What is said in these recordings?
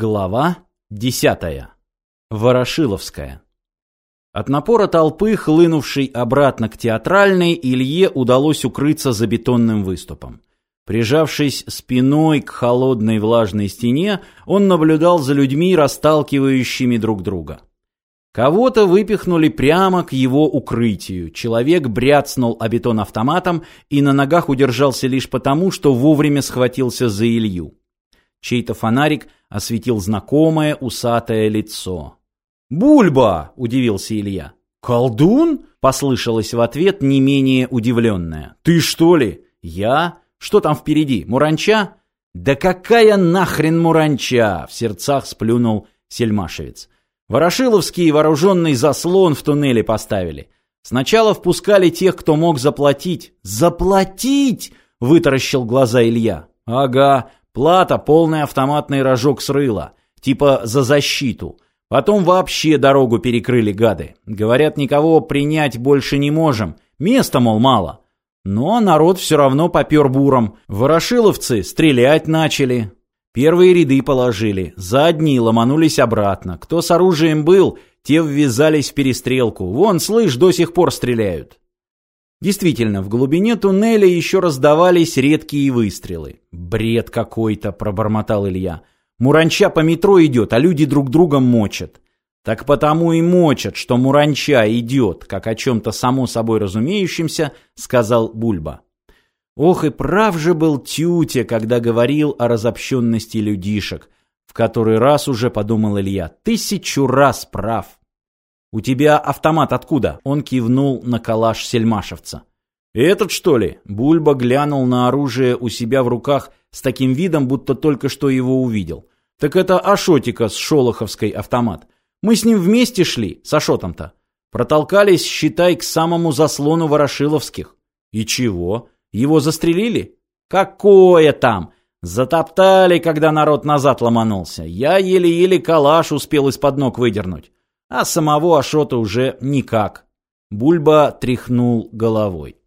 Глава десятая. Ворошиловская. От напора толпы, хлынувшей обратно к театральной, Илье удалось укрыться за бетонным выступом. Прижавшись спиной к холодной влажной стене, он наблюдал за людьми, расталкивающими друг друга. Кого-то выпихнули прямо к его укрытию. Человек бряцнул о бетон автоматом и на ногах удержался лишь потому, что вовремя схватился за Илью. Чей-то фонарик осветил знакомое усатое лицо. «Бульба!» – удивился Илья. «Колдун?» – послышалось в ответ не менее удивленное. «Ты что ли?» «Я? Что там впереди? Муранча?» «Да какая нахрен муранча!» – в сердцах сплюнул Сельмашевец. Ворошиловский вооруженный заслон в туннеле поставили. Сначала впускали тех, кто мог заплатить. «Заплатить!» – вытаращил глаза Илья. «Ага, Плата – полный автоматный рожок с рыла. Типа за защиту. Потом вообще дорогу перекрыли гады. Говорят, никого принять больше не можем. Места, мол, мало. Но народ все равно попер буром. Ворошиловцы стрелять начали. Первые ряды положили. Задние ломанулись обратно. Кто с оружием был, те ввязались в перестрелку. Вон, слышь, до сих пор стреляют. Действительно, в глубине туннеля еще раздавались редкие выстрелы. «Бред какой-то», — пробормотал Илья. «Муранча по метро идет, а люди друг друга мочат». «Так потому и мочат, что Муранча идет, как о чем-то само собой разумеющемся», — сказал Бульба. Ох и прав же был Тютя, когда говорил о разобщенности людишек. В который раз уже подумал Илья. Тысячу раз прав. «У тебя автомат откуда?» Он кивнул на калаш сельмашевца. «Этот, что ли?» Бульба глянул на оружие у себя в руках с таким видом, будто только что его увидел. «Так это Ашотика с Шолоховской автомат. Мы с ним вместе шли, с Ашотом-то. Протолкались, считай, к самому заслону Ворошиловских. И чего? Его застрелили? Какое там? Затоптали, когда народ назад ломанулся. Я еле-еле калаш успел из-под ног выдернуть а самого Ашота уже никак. Бульба тряхнул головой.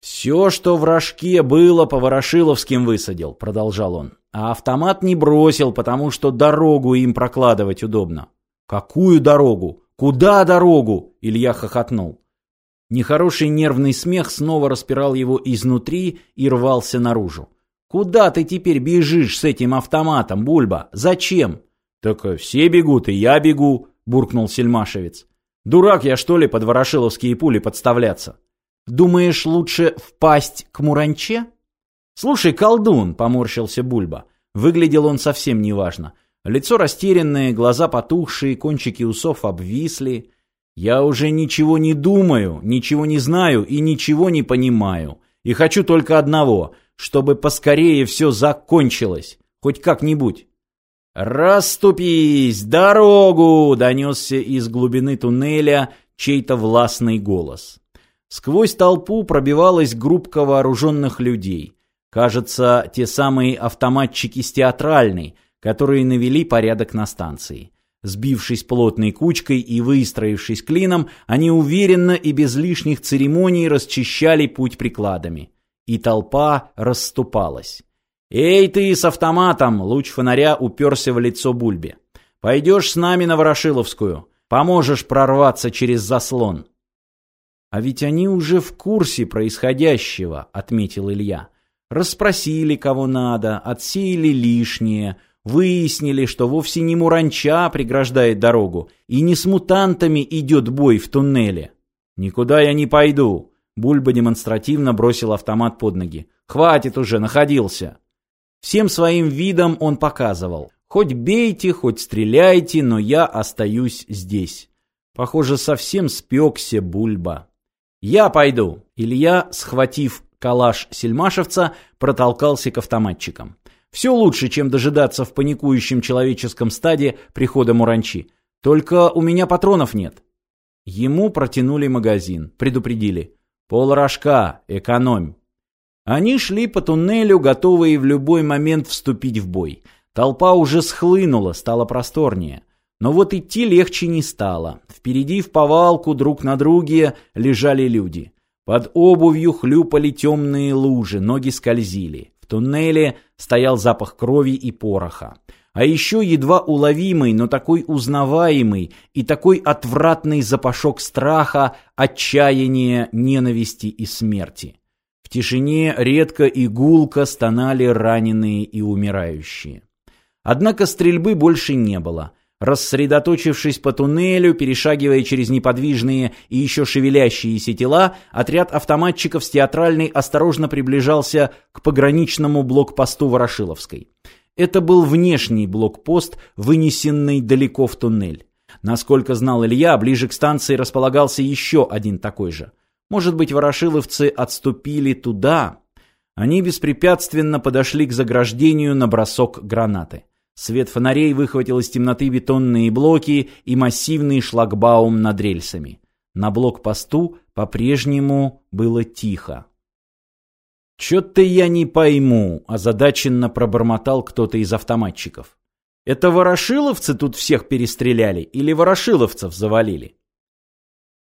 «Все, что в рожке было, по Ворошиловским высадил», — продолжал он. «А автомат не бросил, потому что дорогу им прокладывать удобно». «Какую дорогу? Куда дорогу?» — Илья хохотнул. Нехороший нервный смех снова распирал его изнутри и рвался наружу. «Куда ты теперь бежишь с этим автоматом, Бульба? Зачем?» «Так все бегут, и я бегу», буркнул Сельмашевец. Дурак я, что ли, под ворошиловские пули подставляться? Думаешь, лучше впасть к Муранче? Слушай, колдун, поморщился Бульба. Выглядел он совсем неважно. Лицо растерянное, глаза потухшие, кончики усов обвисли. Я уже ничего не думаю, ничего не знаю и ничего не понимаю. И хочу только одного, чтобы поскорее все закончилось. Хоть как-нибудь. «Раступись! Дорогу!» — донесся из глубины туннеля чей-то властный голос. Сквозь толпу пробивалась группка вооруженных людей. Кажется, те самые автоматчики с театральной, которые навели порядок на станции. Сбившись плотной кучкой и выстроившись клином, они уверенно и без лишних церемоний расчищали путь прикладами. И толпа расступалась. «Эй ты с автоматом!» — луч фонаря уперся в лицо Бульбе. «Пойдешь с нами на Ворошиловскую. Поможешь прорваться через заслон». «А ведь они уже в курсе происходящего», — отметил Илья. «Расспросили, кого надо, отсеяли лишнее, выяснили, что вовсе не Муранча преграждает дорогу, и не с мутантами идет бой в туннеле». «Никуда я не пойду», — Бульба демонстративно бросил автомат под ноги. «Хватит уже, находился». Всем своим видом он показывал. Хоть бейте, хоть стреляйте, но я остаюсь здесь. Похоже, совсем спекся Бульба. «Я пойду!» Илья, схватив калаш сельмашевца, протолкался к автоматчикам. Все лучше, чем дожидаться в паникующем человеческом стаде прихода Муранчи. Только у меня патронов нет. Ему протянули магазин, предупредили. Пол рожка, экономь. Они шли по туннелю, готовые в любой момент вступить в бой. Толпа уже схлынула, стало просторнее. Но вот идти легче не стало. Впереди в повалку друг на друге лежали люди. Под обувью хлюпали темные лужи, ноги скользили. В туннеле стоял запах крови и пороха. А еще едва уловимый, но такой узнаваемый и такой отвратный запашок страха, отчаяния, ненависти и смерти. В тишине редко и гулко стонали раненые и умирающие. Однако стрельбы больше не было. Рассредоточившись по туннелю, перешагивая через неподвижные и еще шевелящиеся тела, отряд автоматчиков с театральной осторожно приближался к пограничному блокпосту Ворошиловской. Это был внешний блокпост, вынесенный далеко в туннель. Насколько знал Илья, ближе к станции располагался еще один такой же. Может быть, ворошиловцы отступили туда? Они беспрепятственно подошли к заграждению на бросок гранаты. Свет фонарей выхватил из темноты бетонные блоки и массивный шлагбаум над рельсами. На блокпосту по-прежнему было тихо. «Чё-то я не пойму», – озадаченно пробормотал кто-то из автоматчиков. «Это ворошиловцы тут всех перестреляли или ворошиловцев завалили?»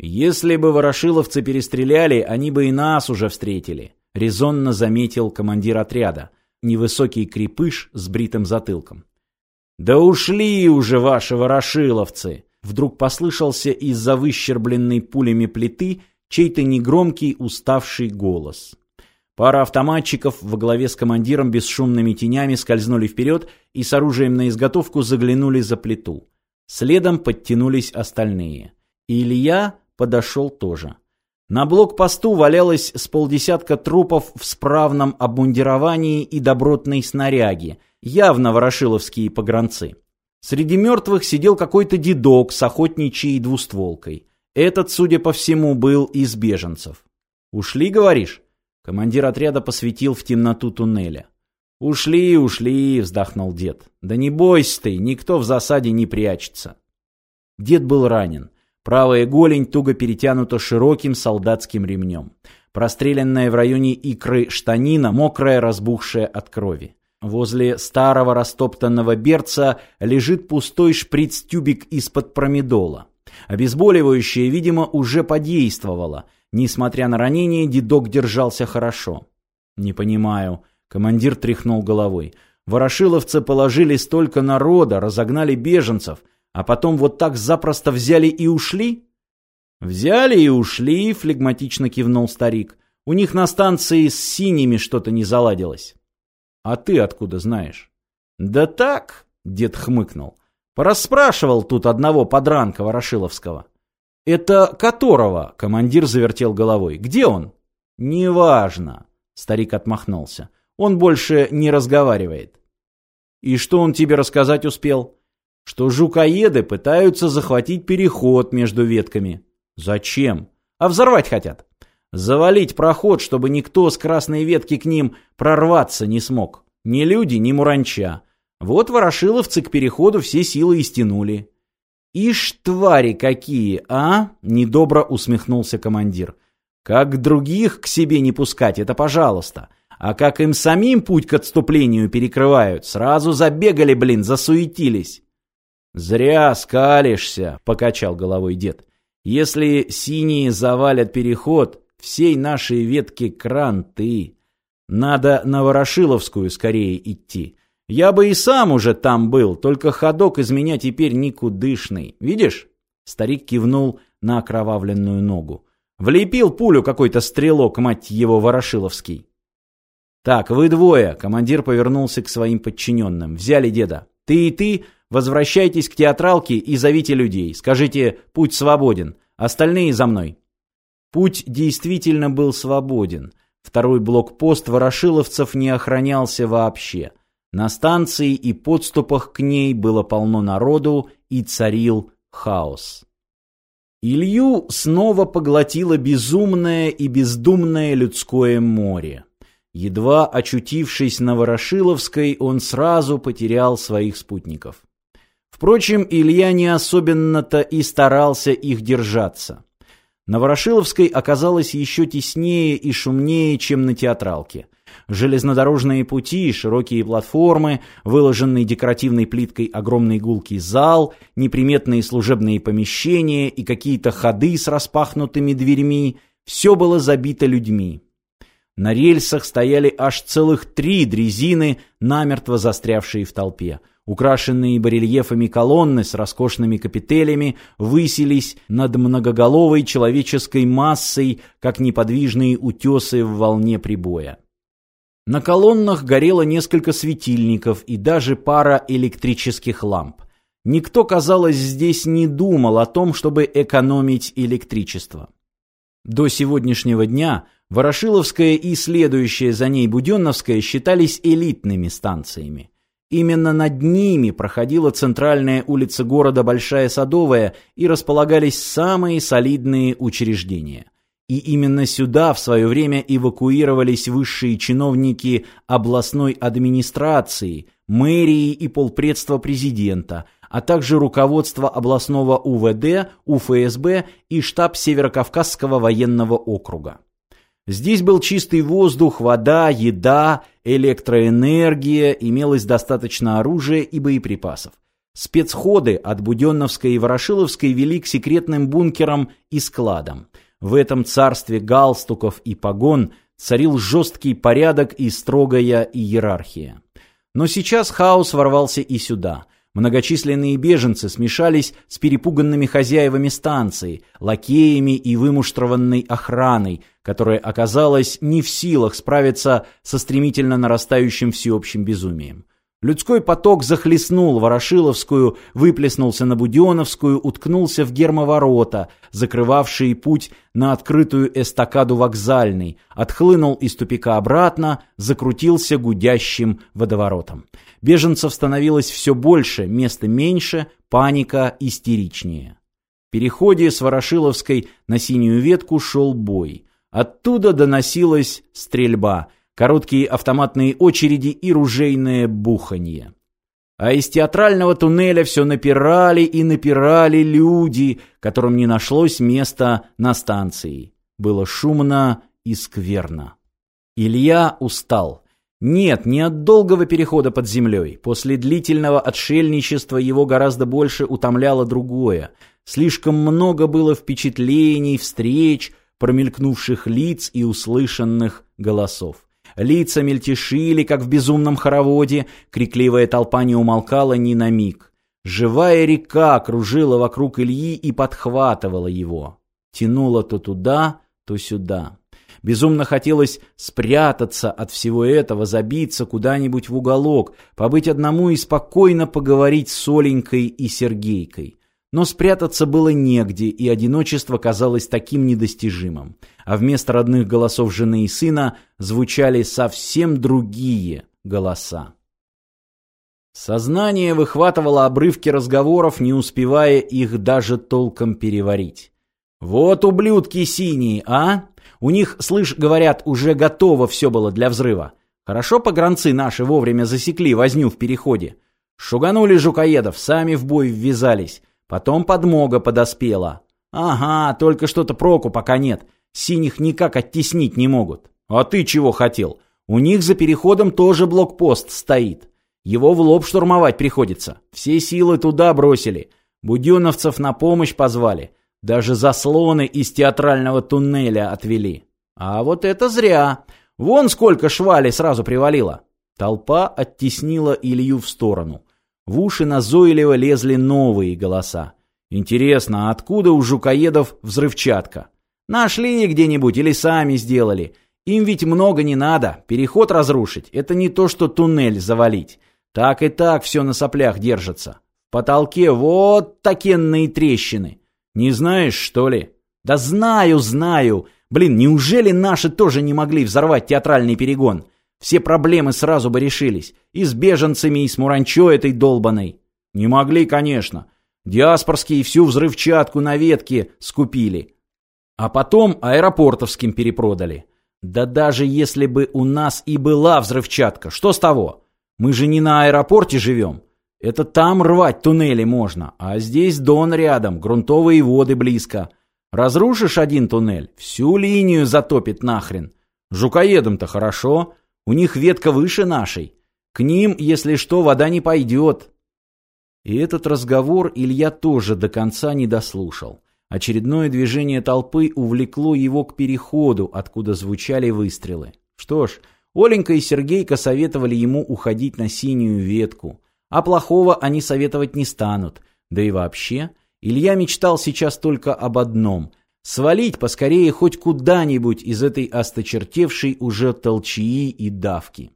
«Если бы ворошиловцы перестреляли, они бы и нас уже встретили», – резонно заметил командир отряда, невысокий крепыш с бритым затылком. «Да ушли уже ваши ворошиловцы!» Вдруг послышался из-за выщербленной пулями плиты чей-то негромкий уставший голос. Пара автоматчиков во главе с командиром бесшумными тенями скользнули вперед и с оружием на изготовку заглянули за плиту. Следом подтянулись остальные. И Илья подошел тоже. На блокпосту валялось с полдесятка трупов в справном обмундировании и добротной снаряге, явно ворошиловские погранцы. Среди мертвых сидел какой-то дедок с охотничьей двустволкой. Этот, судя по всему, был из беженцев. «Ушли, говоришь?» Командир отряда посветил в темноту туннеля. «Ушли, ушли», — вздохнул дед. «Да не бойся ты, никто в засаде не прячется». Дед был ранен. Правая голень туго перетянута широким солдатским ремнем. Простреленная в районе икры штанина, мокрая, разбухшая от крови. Возле старого растоптанного берца лежит пустой шприц-тюбик из-под промедола. Обезболивающее, видимо, уже подействовало. Несмотря на ранение, дедок держался хорошо. «Не понимаю». Командир тряхнул головой. «Ворошиловцы положили столько народа, разогнали беженцев, а потом вот так запросто взяли и ушли?» «Взяли и ушли», — флегматично кивнул старик. «У них на станции с синими что-то не заладилось». «А ты откуда знаешь?» «Да так», — дед хмыкнул. «Порасспрашивал тут одного подранка Ворошиловского». «Это которого?» — командир завертел головой. «Где он?» «Неважно», — старик отмахнулся. «Он больше не разговаривает». «И что он тебе рассказать успел?» «Что жукоеды пытаются захватить переход между ветками». «Зачем?» «А взорвать хотят». «Завалить проход, чтобы никто с красной ветки к ним прорваться не смог. Ни люди, ни муранча. Вот ворошиловцы к переходу все силы истянули». «Ишь, твари какие, а?» — недобро усмехнулся командир. «Как других к себе не пускать, это пожалуйста. А как им самим путь к отступлению перекрывают, сразу забегали, блин, засуетились». «Зря скалишься», — покачал головой дед. «Если синие завалят переход, всей нашей ветки кранты. Надо на Ворошиловскую скорее идти. Я бы и сам уже там был, только ходок из меня теперь никудышный. Видишь? Старик кивнул на окровавленную ногу. Влепил пулю какой-то стрелок, мать его, Ворошиловский. Так, вы двое, командир повернулся к своим подчиненным. Взяли деда. Ты и ты возвращайтесь к театралке и зовите людей. Скажите, путь свободен. Остальные за мной. Путь действительно был свободен. Второй блокпост ворошиловцев не охранялся вообще. На станции и подступах к ней было полно народу и царил хаос. Илью снова поглотило безумное и бездумное людское море. Едва очутившись на Ворошиловской, он сразу потерял своих спутников. Впрочем, Илья не особенно-то и старался их держаться. На Ворошиловской оказалось еще теснее и шумнее, чем на театралке – Железнодорожные пути, широкие платформы, выложенный декоративной плиткой огромный гулкий зал, неприметные служебные помещения и какие-то ходы с распахнутыми дверьми – все было забито людьми. На рельсах стояли аж целых три дрезины, намертво застрявшие в толпе. Украшенные барельефами колонны с роскошными капителями высились над многоголовой человеческой массой, как неподвижные утесы в волне прибоя. На колоннах горело несколько светильников и даже пара электрических ламп. Никто, казалось, здесь не думал о том, чтобы экономить электричество. До сегодняшнего дня Ворошиловская и следующая за ней Буденновская считались элитными станциями. Именно над ними проходила центральная улица города Большая Садовая и располагались самые солидные учреждения. И именно сюда в свое время эвакуировались высшие чиновники областной администрации, мэрии и полпредства президента, а также руководство областного УВД, УФСБ и штаб Северокавказского военного округа. Здесь был чистый воздух, вода, еда, электроэнергия, имелось достаточно оружия и боеприпасов. Спецходы от Буденновской и Ворошиловской вели к секретным бункерам и складам. В этом царстве галстуков и погон царил жесткий порядок и строгая иерархия. Но сейчас хаос ворвался и сюда – Многочисленные беженцы смешались с перепуганными хозяевами станции, лакеями и вымуштрованной охраной, которая оказалась не в силах справиться со стремительно нарастающим всеобщим безумием. Людской поток захлестнул Ворошиловскую, выплеснулся на Будионовскую, уткнулся в гермоворота, закрывавшие путь на открытую эстакаду вокзальной, отхлынул из тупика обратно, закрутился гудящим водоворотом. Беженцев становилось все больше, места меньше, паника истеричнее. В переходе с Ворошиловской на синюю ветку шел бой. Оттуда доносилась стрельба – короткие автоматные очереди и ружейное буханье. А из театрального туннеля все напирали и напирали люди, которым не нашлось места на станции. Было шумно и скверно. Илья устал. Нет, не от долгого перехода под землей. После длительного отшельничества его гораздо больше утомляло другое. Слишком много было впечатлений, встреч, промелькнувших лиц и услышанных голосов. Лица мельтешили, как в безумном хороводе, крикливая толпа не умолкала ни на миг. Живая река кружила вокруг Ильи и подхватывала его. Тянула то туда, то сюда. Безумно хотелось спрятаться от всего этого, забиться куда-нибудь в уголок, побыть одному и спокойно поговорить с Оленькой и Сергейкой. Но спрятаться было негде, и одиночество казалось таким недостижимым. А вместо родных голосов жены и сына звучали совсем другие голоса. Сознание выхватывало обрывки разговоров, не успевая их даже толком переварить. «Вот ублюдки синие, а? У них, слышь, говорят, уже готово все было для взрыва. Хорошо погранцы наши вовремя засекли возню в переходе. Шуганули жукоедов, сами в бой ввязались. Потом подмога подоспела. Ага, только что-то проку пока нет. Синих никак оттеснить не могут. А ты чего хотел? У них за переходом тоже блокпост стоит. Его в лоб штурмовать приходится. Все силы туда бросили. Буденовцев на помощь позвали. Даже заслоны из театрального туннеля отвели. А вот это зря. Вон сколько швали сразу привалило. Толпа оттеснила Илью в сторону. В уши назойливо лезли новые голоса. Интересно, а откуда у жукоедов взрывчатка? Нашли где-нибудь или сами сделали? Им ведь много не надо. Переход разрушить – это не то, что туннель завалить. Так и так все на соплях держится. В потолке вот такенные трещины. Не знаешь, что ли? Да знаю, знаю. Блин, неужели наши тоже не могли взорвать театральный перегон? Все проблемы сразу бы решились. И с беженцами, и с Муранчо этой долбаной. Не могли, конечно. Диаспорские всю взрывчатку на ветке скупили. А потом аэропортовским перепродали. Да даже если бы у нас и была взрывчатка, что с того? Мы же не на аэропорте живем. Это там рвать туннели можно, а здесь Дон рядом, грунтовые воды близко. Разрушишь один туннель, всю линию затопит нахрен. Жукоедам-то хорошо, у них ветка выше нашей. К ним, если что, вода не пойдет. И этот разговор Илья тоже до конца не дослушал. Очередное движение толпы увлекло его к переходу, откуда звучали выстрелы. Что ж, Оленька и Сергейка советовали ему уходить на синюю ветку, а плохого они советовать не станут. Да и вообще, Илья мечтал сейчас только об одном — свалить поскорее хоть куда-нибудь из этой осточертевшей уже толчии и давки.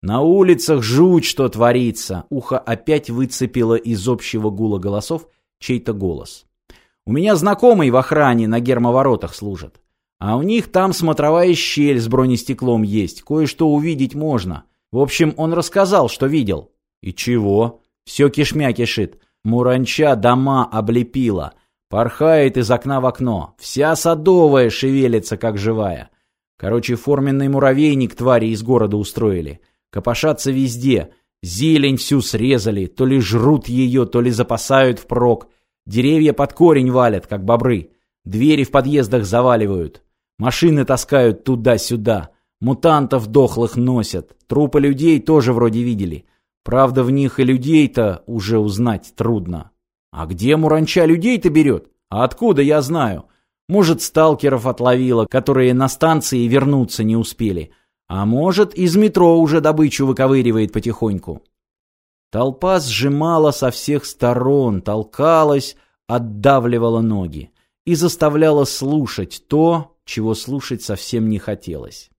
На улицах жуть, что творится. Ухо опять выцепило из общего гула голосов чей-то голос. У меня знакомый в охране на гермоворотах служит. А у них там смотровая щель с бронестеклом есть. Кое-что увидеть можно. В общем, он рассказал, что видел. И чего? Все кишмя кишит. Муранча дома облепила. Порхает из окна в окно. Вся садовая шевелится, как живая. Короче, форменный муравейник твари из города устроили. Копошатся везде. Зелень всю срезали, то ли жрут ее, то ли запасают впрок. Деревья под корень валят, как бобры. Двери в подъездах заваливают. Машины таскают туда-сюда. Мутантов дохлых носят. Трупы людей тоже вроде видели. Правда, в них и людей-то уже узнать трудно. А где Муранча людей-то берет? А откуда, я знаю. Может, сталкеров отловила, которые на станции вернуться не успели. А может, из метро уже добычу выковыривает потихоньку. Толпа сжимала со всех сторон, толкалась, отдавливала ноги и заставляла слушать то, чего слушать совсем не хотелось.